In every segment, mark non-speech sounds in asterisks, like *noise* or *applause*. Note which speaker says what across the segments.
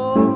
Speaker 1: Oh.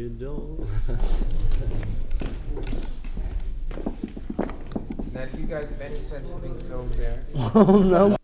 Speaker 2: you don't.
Speaker 3: Now, do you guys have any sense of being filmed there? *laughs*
Speaker 2: oh, no.